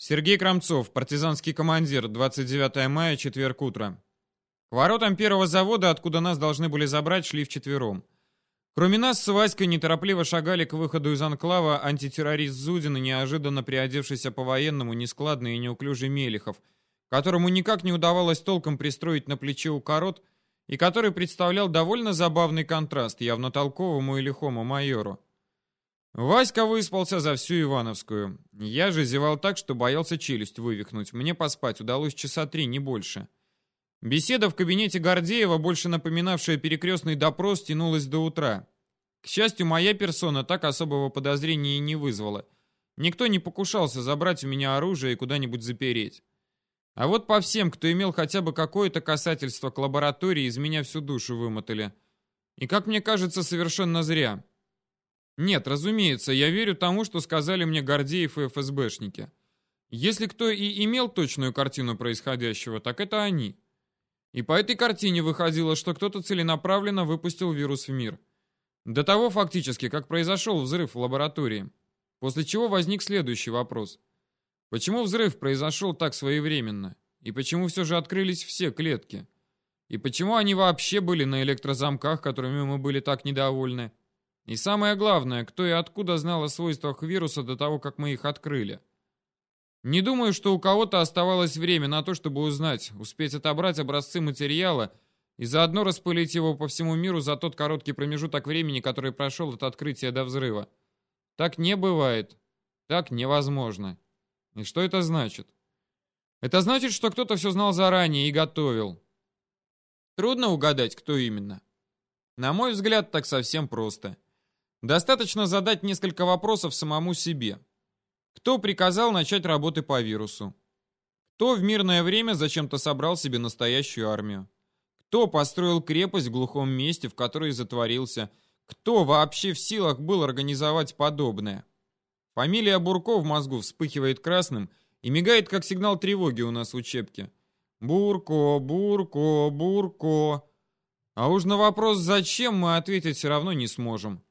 Сергей Крамцов, партизанский командир, 29 мая, четверг утро. К воротам первого завода, откуда нас должны были забрать, шли вчетвером. Кроме нас с Васькой неторопливо шагали к выходу из анклава антитеррорист Зудин и неожиданно приодевшийся по-военному нескладный и неуклюжий Мелехов, которому никак не удавалось толком пристроить на плече у корот и который представлял довольно забавный контраст явно толковому и лихому майору. Васька выспался за всю Ивановскую. Я же зевал так, что боялся челюсть вывихнуть. Мне поспать удалось часа три, не больше. Беседа в кабинете Гордеева, больше напоминавшая перекрестный допрос, тянулась до утра. К счастью, моя персона так особого подозрения и не вызвала. Никто не покушался забрать у меня оружие и куда-нибудь запереть. А вот по всем, кто имел хотя бы какое-то касательство к лаборатории, из меня всю душу вымотали. И, как мне кажется, совершенно зря. Нет, разумеется, я верю тому, что сказали мне Гордеев и ФСБшники. Если кто и имел точную картину происходящего, так это они. И по этой картине выходило, что кто-то целенаправленно выпустил вирус в мир. До того фактически, как произошел взрыв в лаборатории. После чего возник следующий вопрос. Почему взрыв произошел так своевременно? И почему все же открылись все клетки? И почему они вообще были на электрозамках, которыми мы были так недовольны? И самое главное, кто и откуда знал о свойствах вируса до того, как мы их открыли. Не думаю, что у кого-то оставалось время на то, чтобы узнать, успеть отобрать образцы материала и заодно распылить его по всему миру за тот короткий промежуток времени, который прошел от открытия до взрыва. Так не бывает. Так невозможно. И что это значит? Это значит, что кто-то все знал заранее и готовил. Трудно угадать, кто именно. На мой взгляд, так совсем просто. Достаточно задать несколько вопросов самому себе. Кто приказал начать работы по вирусу? Кто в мирное время зачем-то собрал себе настоящую армию? Кто построил крепость в глухом месте, в которой затворился? Кто вообще в силах был организовать подобное? Фамилия Бурко в мозгу вспыхивает красным и мигает, как сигнал тревоги у нас в учебке. Бурко, Бурко, Бурко. А уж на вопрос «зачем» мы ответить все равно не сможем.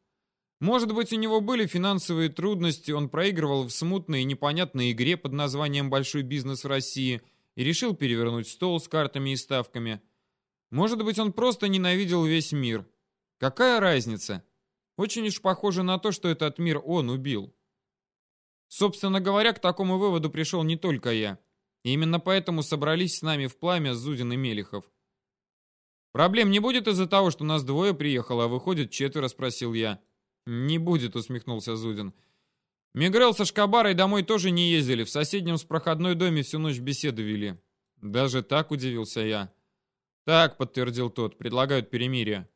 Может быть, у него были финансовые трудности, он проигрывал в смутной и непонятной игре под названием «Большой бизнес в России» и решил перевернуть стол с картами и ставками. Может быть, он просто ненавидел весь мир. Какая разница? Очень уж похоже на то, что этот мир он убил. Собственно говоря, к такому выводу пришел не только я. И именно поэтому собрались с нами в пламя Зудин и Мелехов. «Проблем не будет из-за того, что нас двое приехало, а выходит четверо?» — спросил я. «Не будет», — усмехнулся Зудин. «Мигрел со Шкабарой домой тоже не ездили, в соседнем с проходной доме всю ночь беседы вели». «Даже так?» — удивился я. «Так», — подтвердил тот, — «предлагают перемирие».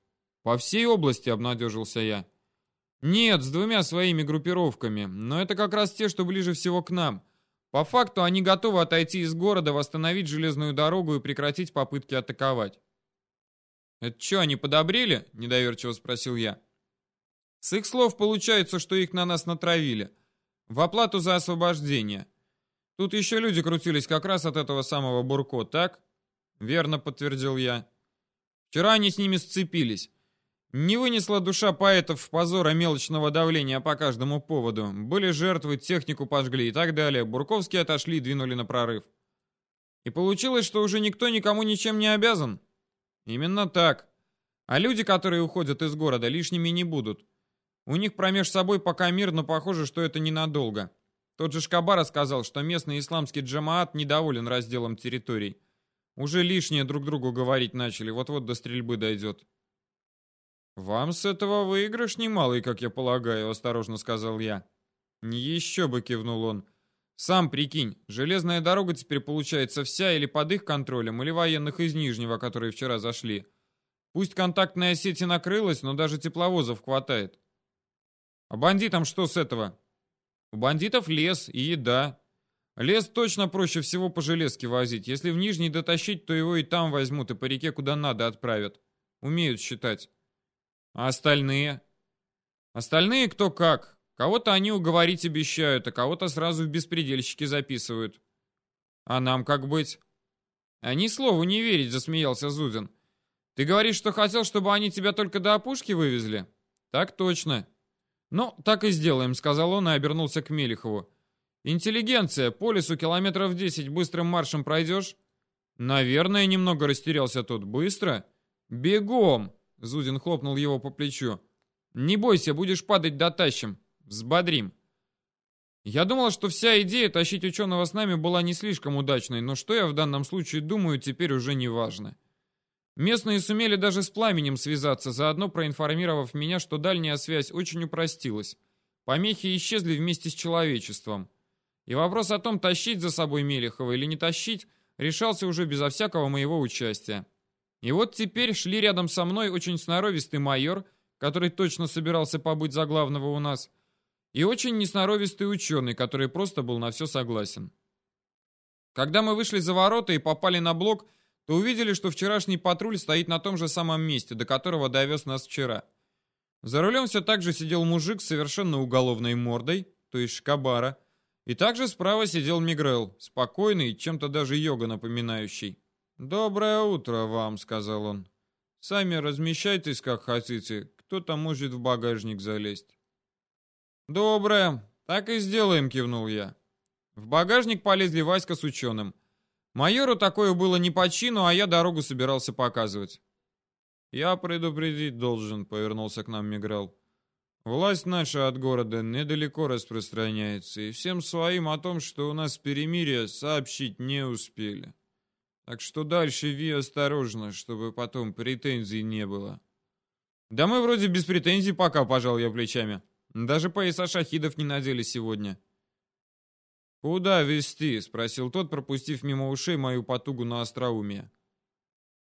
«По всей области», — обнадежился я. «Нет, с двумя своими группировками, но это как раз те, что ближе всего к нам. По факту они готовы отойти из города, восстановить железную дорогу и прекратить попытки атаковать». «Это что, они подобрели?» — недоверчиво спросил я. С их слов получается, что их на нас натравили. В оплату за освобождение. Тут еще люди крутились как раз от этого самого Бурко, так? Верно, подтвердил я. Вчера они с ними сцепились. Не вынесла душа поэтов позора мелочного давления по каждому поводу. Были жертвы, технику пожгли и так далее. Бурковские отошли и двинули на прорыв. И получилось, что уже никто никому ничем не обязан? Именно так. А люди, которые уходят из города, лишними не будут. У них промеж собой пока мир, но похоже, что это ненадолго. Тот же Шкабара сказал, что местный исламский джамаат недоволен разделом территорий. Уже лишнее друг другу говорить начали, вот-вот до стрельбы дойдет. «Вам с этого выигрыш немалый, как я полагаю», — осторожно сказал я. «Еще бы», — кивнул он. «Сам прикинь, железная дорога теперь получается вся или под их контролем, или военных из Нижнего, которые вчера зашли. Пусть контактная сеть и накрылась, но даже тепловозов хватает. А бандитам что с этого? У бандитов лес и еда. Лес точно проще всего по железке возить. Если в Нижний дотащить, то его и там возьмут, и по реке куда надо отправят. Умеют считать. А остальные? Остальные кто как. Кого-то они уговорить обещают, а кого-то сразу в беспредельщики записывают. А нам как быть? Они слову не верить, засмеялся Зудин. Ты говоришь, что хотел, чтобы они тебя только до опушки вывезли? Так точно. «Ну, так и сделаем», — сказал он и обернулся к Мелихову. «Интеллигенция, по лесу километров десять быстрым маршем пройдешь?» «Наверное, немного растерялся тот. Быстро?» «Бегом!» — Зудин хлопнул его по плечу. «Не бойся, будешь падать, дотащим. Взбодрим». Я думал, что вся идея тащить ученого с нами была не слишком удачной, но что я в данном случае думаю, теперь уже не важно. Местные сумели даже с пламенем связаться, заодно проинформировав меня, что дальняя связь очень упростилась. Помехи исчезли вместе с человечеством. И вопрос о том, тащить за собой Мелехова или не тащить, решался уже безо всякого моего участия. И вот теперь шли рядом со мной очень сноровистый майор, который точно собирался побыть за главного у нас, и очень несноровистый ученый, который просто был на все согласен. Когда мы вышли за ворота и попали на блок, то увидели, что вчерашний патруль стоит на том же самом месте, до которого довез нас вчера. За рулем все так же сидел мужик с совершенно уголовной мордой, то есть шкабара, и также справа сидел Мигрел, спокойный, чем-то даже йога напоминающий. «Доброе утро вам», — сказал он. «Сами размещайтесь, как хотите. Кто-то может в багажник залезть». «Доброе. Так и сделаем», — кивнул я. В багажник полезли Васька с ученым. Майору такое было не по чину, а я дорогу собирался показывать. «Я предупредить должен», — повернулся к нам Миграл. «Власть наша от города недалеко распространяется, и всем своим о том, что у нас перемирие, сообщить не успели. Так что дальше ви осторожно, чтобы потом претензий не было». «Да мы вроде без претензий пока», — пожал я плечами. Даже пояса шахидов не надели сегодня. «Куда везти?» — спросил тот, пропустив мимо ушей мою потугу на остроумие.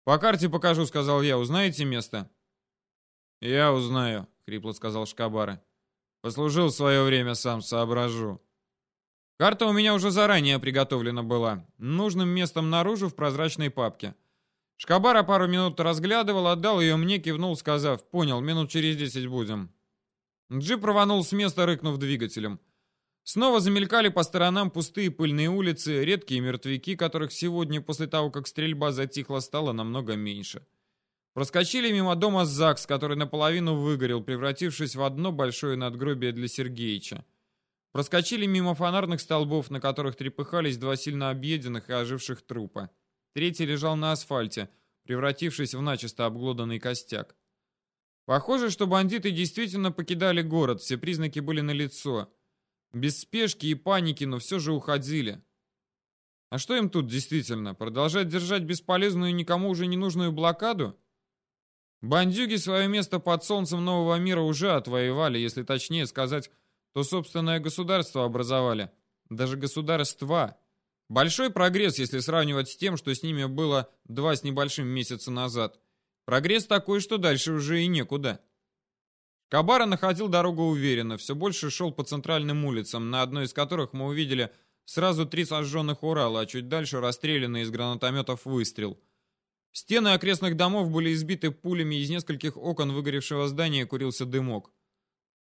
«По карте покажу», — сказал я. «Узнаете место?» «Я узнаю», — хрипло сказал Шкабара. «Послужил в свое время, сам соображу». Карта у меня уже заранее приготовлена была. Нужным местом наружу в прозрачной папке. Шкабара пару минут разглядывал, отдал ее мне, кивнул, сказав, «Понял, минут через десять будем». Джип рванул с места, рыкнув двигателем. Снова замелькали по сторонам пустые пыльные улицы, редкие мертвяки, которых сегодня, после того, как стрельба затихла, стало намного меньше. Проскочили мимо дома ЗАГС, который наполовину выгорел, превратившись в одно большое надгробие для Сергеича. Проскочили мимо фонарных столбов, на которых трепыхались два сильно объеденных и оживших трупа. Третий лежал на асфальте, превратившись в начисто обглоданный костяк. Похоже, что бандиты действительно покидали город, все признаки были налицо. Без спешки и паники, но все же уходили. А что им тут действительно? Продолжать держать бесполезную и никому уже не нужную блокаду? Бандюги свое место под солнцем нового мира уже отвоевали, если точнее сказать, то собственное государство образовали. Даже государства. Большой прогресс, если сравнивать с тем, что с ними было два с небольшим месяца назад. Прогресс такой, что дальше уже и некуда. Кабара находил дорогу уверенно, все больше шел по центральным улицам, на одной из которых мы увидели сразу три сожженных Урала, а чуть дальше расстрелянный из гранатометов выстрел. Стены окрестных домов были избиты пулями, из нескольких окон выгоревшего здания курился дымок.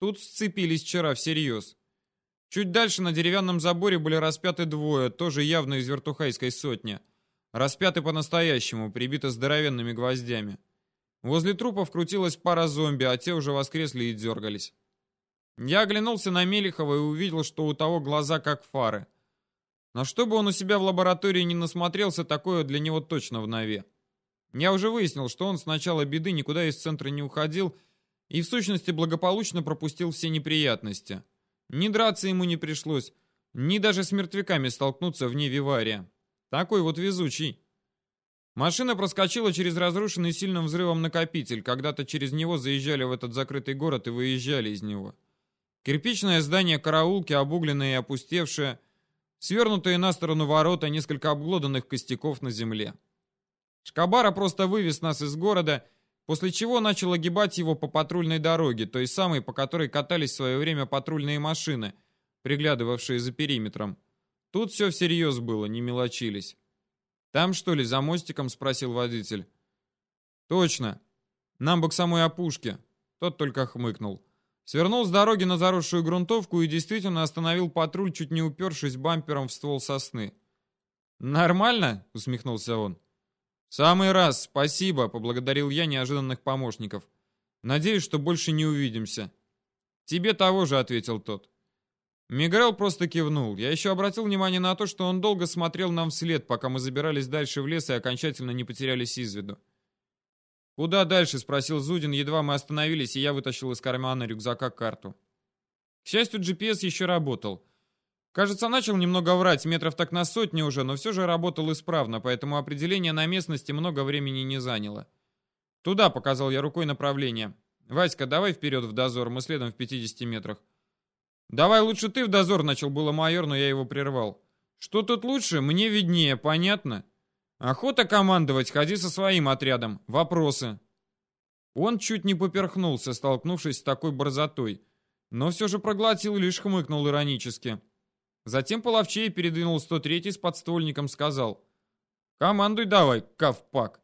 Тут сцепились вчера всерьез. Чуть дальше на деревянном заборе были распяты двое, тоже явно из вертухайской сотни. Распяты по-настоящему, прибиты здоровенными гвоздями. Возле трупов крутилась пара зомби, а те уже воскресли и дергались. Я оглянулся на Мелихова и увидел, что у того глаза как фары. Но чтобы он у себя в лаборатории не насмотрелся, такое для него точно в нове. Я уже выяснил, что он с начала беды никуда из центра не уходил и в сущности благополучно пропустил все неприятности. Ни драться ему не пришлось, ни даже с мертвяками столкнуться вне Вивария. Такой вот везучий. Машина проскочила через разрушенный сильным взрывом накопитель. Когда-то через него заезжали в этот закрытый город и выезжали из него. Кирпичное здание караулки, обугленное и опустевшее, свернутые на сторону ворота, несколько обглоданных костяков на земле. Шкабара просто вывез нас из города, после чего начал огибать его по патрульной дороге, той самой, по которой катались в свое время патрульные машины, приглядывавшие за периметром. Тут все всерьез было, не мелочились. «Там, что ли, за мостиком?» — спросил водитель. «Точно. Нам бы к самой опушке». Тот только хмыкнул. Свернул с дороги на заросшую грунтовку и действительно остановил патруль, чуть не упершись бампером в ствол сосны. «Нормально?» — усмехнулся он. «Самый раз, спасибо», — поблагодарил я неожиданных помощников. «Надеюсь, что больше не увидимся». «Тебе того же», — ответил тот. Мигрел просто кивнул. Я еще обратил внимание на то, что он долго смотрел нам вслед, пока мы забирались дальше в лес и окончательно не потерялись из виду. «Куда дальше?» — спросил Зудин, едва мы остановились, и я вытащил из кармана рюкзака карту. К счастью, GPS еще работал. Кажется, начал немного врать, метров так на сотни уже, но все же работал исправно, поэтому определение на местности много времени не заняло. «Туда», — показал я рукой направление. «Васька, давай вперед в дозор, мы следом в 50 метрах». «Давай лучше ты в дозор», — начал было майор, но я его прервал. «Что тут лучше? Мне виднее, понятно?» «Охота командовать, ходи со своим отрядом. Вопросы?» Он чуть не поперхнулся, столкнувшись с такой борзотой, но все же проглотил и лишь хмыкнул иронически. Затем половчей передвинул 103-й с подствольником, сказал «Командуй давай, кавпак».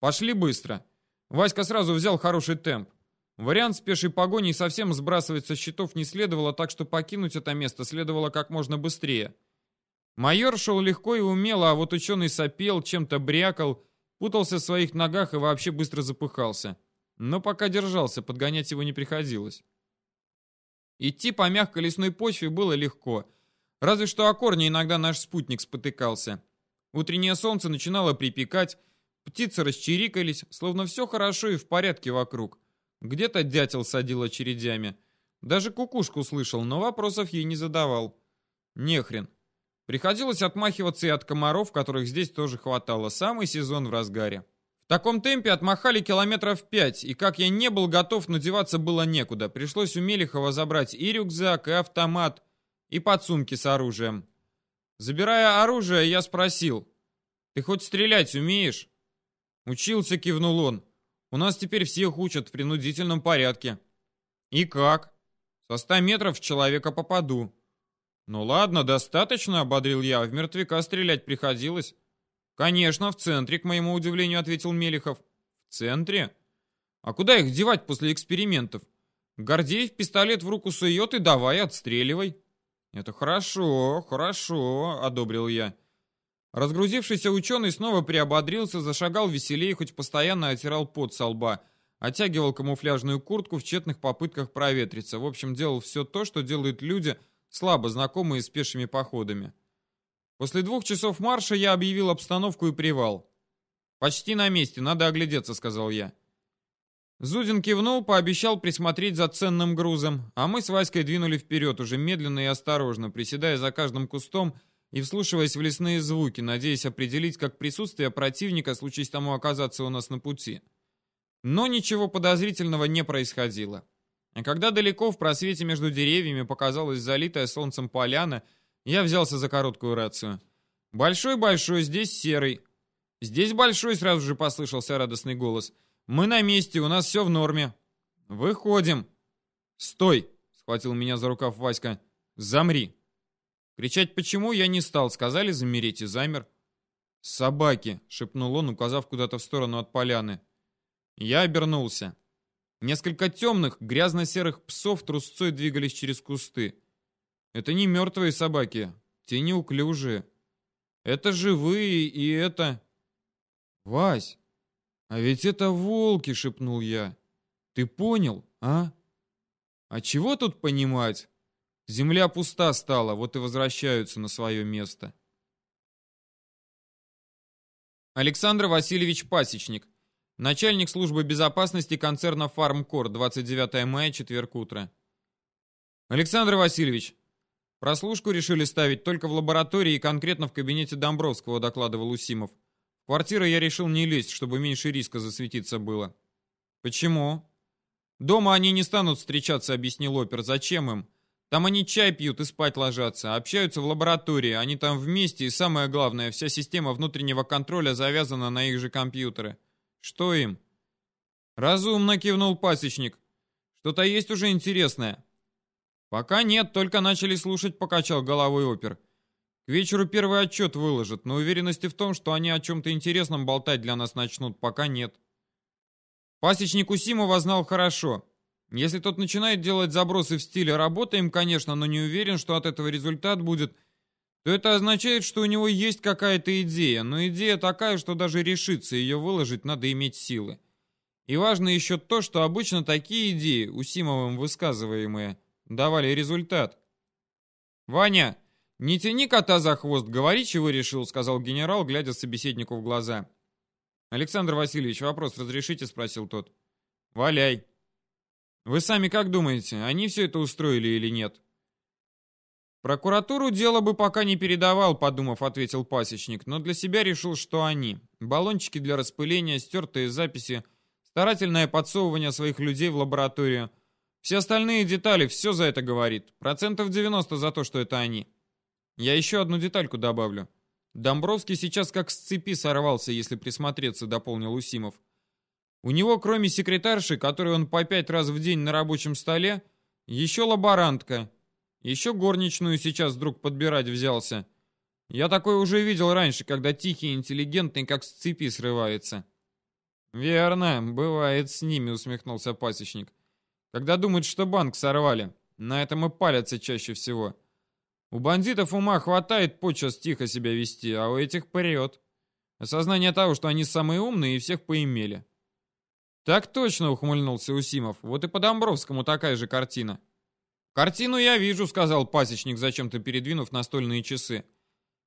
Пошли быстро. Васька сразу взял хороший темп. Вариант с пешей погоней совсем сбрасывать со счетов не следовало, так что покинуть это место следовало как можно быстрее. Майор шел легко и умело, а вот ученый сопел, чем-то брякал, путался в своих ногах и вообще быстро запыхался. Но пока держался, подгонять его не приходилось. Идти по мягкой лесной почве было легко. Разве что о корне иногда наш спутник спотыкался. Утреннее солнце начинало припекать, птицы расчирикались, словно все хорошо и в порядке вокруг. Где-то дятел садил очередями. Даже кукушку слышал, но вопросов ей не задавал. Нехрен. Приходилось отмахиваться и от комаров, которых здесь тоже хватало. Самый сезон в разгаре. В таком темпе отмахали километров пять, и как я не был готов, надеваться было некуда. Пришлось у Мелехова забрать и рюкзак, и автомат, и подсумки с оружием. Забирая оружие, я спросил, «Ты хоть стрелять умеешь?» Учился, кивнул он. У нас теперь всех учат в принудительном порядке. И как? Со ста метров в человека попаду. Ну ладно, достаточно, ободрил я. В мертвяка стрелять приходилось. Конечно, в центре, к моему удивлению, ответил Мелихов. В центре? А куда их девать после экспериментов? Гордеев пистолет в руку сует и давай отстреливай. Это хорошо, хорошо, одобрил я. Разгрузившийся ученый снова приободрился, зашагал веселее, хоть постоянно отирал пот со лба, оттягивал камуфляжную куртку в тщетных попытках проветриться. В общем, делал все то, что делают люди, слабо знакомые с пешими походами. После двух часов марша я объявил обстановку и привал. «Почти на месте, надо оглядеться», — сказал я. Зудин кивнул, пообещал присмотреть за ценным грузом, а мы с Васькой двинули вперед, уже медленно и осторожно, приседая за каждым кустом и вслушиваясь в лесные звуки, надеясь определить, как присутствие противника, случись тому оказаться у нас на пути. Но ничего подозрительного не происходило. А когда далеко в просвете между деревьями показалась залитая солнцем поляна, я взялся за короткую рацию. «Большой-большой, здесь серый». «Здесь большой», — сразу же послышался радостный голос. «Мы на месте, у нас все в норме». «Выходим». «Стой!» — схватил меня за рукав Васька. «Замри». Кричать «почему» я не стал, сказали замереть и замер. «Собаки!» — шепнул он, указав куда-то в сторону от поляны. Я обернулся. Несколько темных, грязно-серых псов трусцой двигались через кусты. Это не мертвые собаки, те неуклюжие. Это живые, и это... «Вась, а ведь это волки!» — шепнул я. «Ты понял, а?» «А чего тут понимать? Земля пуста стала, вот и возвращаются на свое место. Александр Васильевич Пасечник, начальник службы безопасности концерна «Фармкор», 29 мая, четверг утро. Александр Васильевич, прослушку решили ставить только в лаборатории и конкретно в кабинете Домбровского, докладывал Усимов. В квартиру я решил не лезть, чтобы меньше риска засветиться было. Почему? Дома они не станут встречаться, объяснил опер. Зачем им? Там они чай пьют и спать ложатся, общаются в лаборатории, они там вместе, и самое главное, вся система внутреннего контроля завязана на их же компьютеры. Что им? Разумно кивнул пасечник. Что-то есть уже интересное. Пока нет, только начали слушать, покачал головой опер. К вечеру первый отчет выложат, но уверенности в том, что они о чем-то интересном болтать для нас начнут, пока нет. Пасечник Усимова знал хорошо. Если тот начинает делать забросы в стиле «работаем, конечно, но не уверен, что от этого результат будет», то это означает, что у него есть какая-то идея, но идея такая, что даже решиться ее выложить надо иметь силы. И важно еще то, что обычно такие идеи, Усимовым высказываемые, давали результат. «Ваня, не тяни кота за хвост, говори, чего решил», — сказал генерал, глядя собеседнику в глаза. «Александр Васильевич, вопрос разрешите?» — спросил тот. «Валяй». «Вы сами как думаете, они все это устроили или нет?» «Прокуратуру дело бы пока не передавал», — подумав, ответил пасечник, но для себя решил, что они. Баллончики для распыления, стертые записи, старательное подсовывание своих людей в лабораторию. Все остальные детали, все за это говорит. Процентов 90 за то, что это они. Я еще одну детальку добавлю. Домбровский сейчас как с цепи сорвался, если присмотреться, дополнил Усимов. У него, кроме секретарши, которой он по пять раз в день на рабочем столе, еще лаборантка — еще горничную сейчас вдруг подбирать взялся. Я такое уже видел раньше, когда тихий, интеллигентный, как с цепи срывается. Верно, бывает с ними, усмехнулся пасечник. Когда думают, что банк сорвали, на этом и палятся чаще всего. У бандитов ума хватает подчас тихо себя вести, а у этих прет. Осознание того, что они самые умные и всех поимели. Так точно, ухмыльнулся Усимов. Вот и по Домбровскому такая же картина. «Картину я вижу», — сказал пасечник, зачем-то передвинув настольные часы.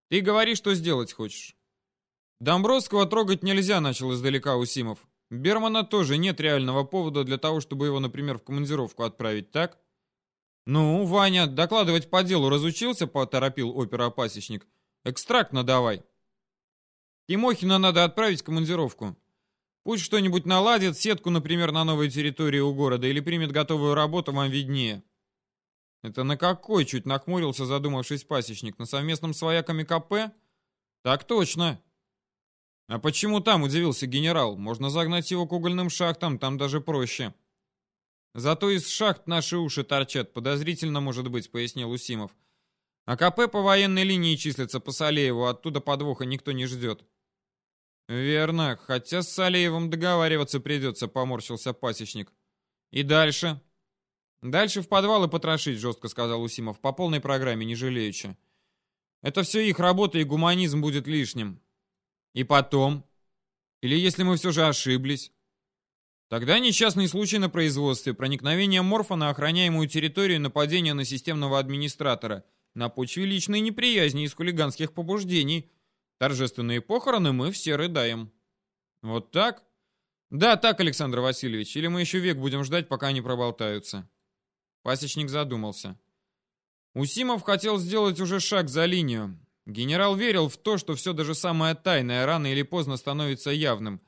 «Ты говори, что сделать хочешь». «Домбровского трогать нельзя», — начал издалека Усимов. «Бермана тоже нет реального повода для того, чтобы его, например, в командировку отправить, так?» «Ну, Ваня, докладывать по делу разучился?» — поторопил опера-пасечник. «Экстракт надавай». «Тимохина надо отправить в командировку. Пусть что-нибудь наладит, сетку, например, на новой территории у города, или примет готовую работу, вам виднее». «Это на какой?» — чуть нахмурился, задумавшись пасечник. «На совместном с вояками КП?» «Так точно!» «А почему там?» — удивился генерал. «Можно загнать его к угольным шахтам, там даже проще». «Зато из шахт наши уши торчат, подозрительно может быть», — пояснил Усимов. «А КП по военной линии числится по Салееву, оттуда подвоха никто не ждет». «Верно, хотя с Салеевым договариваться придется», — поморщился пасечник. «И дальше?» «Дальше в подвал и потрошить», — жестко сказал Усимов, по полной программе, не жалеючи. «Это все их работа, и гуманизм будет лишним». «И потом?» «Или если мы все же ошиблись?» Тогда несчастный случай на производстве, проникновение морфа на охраняемую территорию, нападение на системного администратора, на почве личной неприязни из хулиганских побуждений. Торжественные похороны мы все рыдаем. Вот так? Да, так, Александр Васильевич, или мы еще век будем ждать, пока они проболтаются. Пасечник задумался. Усимов хотел сделать уже шаг за линию. Генерал верил в то, что все даже самое тайное рано или поздно становится явным.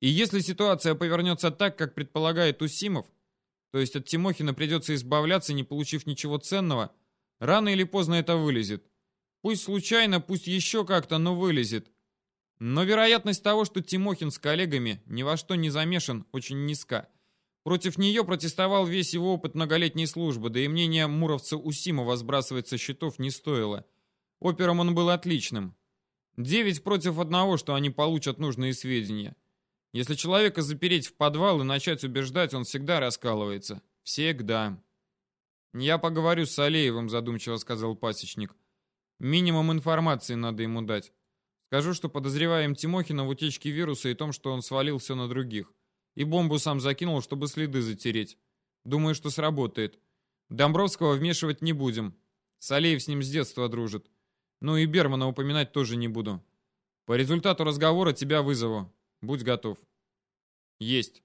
И если ситуация повернется так, как предполагает Усимов, то есть от Тимохина придется избавляться, не получив ничего ценного, рано или поздно это вылезет. Пусть случайно, пусть еще как-то, но вылезет. Но вероятность того, что Тимохин с коллегами ни во что не замешан, очень низка. Против нее протестовал весь его опыт многолетней службы, да и мнение муровца Усимова сбрасывать со счетов не стоило. Опером он был отличным. Девять против одного, что они получат нужные сведения. Если человека запереть в подвал и начать убеждать, он всегда раскалывается. Всегда. «Я поговорю с Алеевым», — задумчиво сказал пасечник. «Минимум информации надо ему дать. Скажу, что подозреваем Тимохина в утечке вируса и том, что он свалил все на других. И бомбу сам закинул, чтобы следы затереть. Думаю, что сработает. Домбровского вмешивать не будем. Салеев с ним с детства дружит. Ну и Бермана упоминать тоже не буду. По результату разговора тебя вызову. Будь готов. Есть.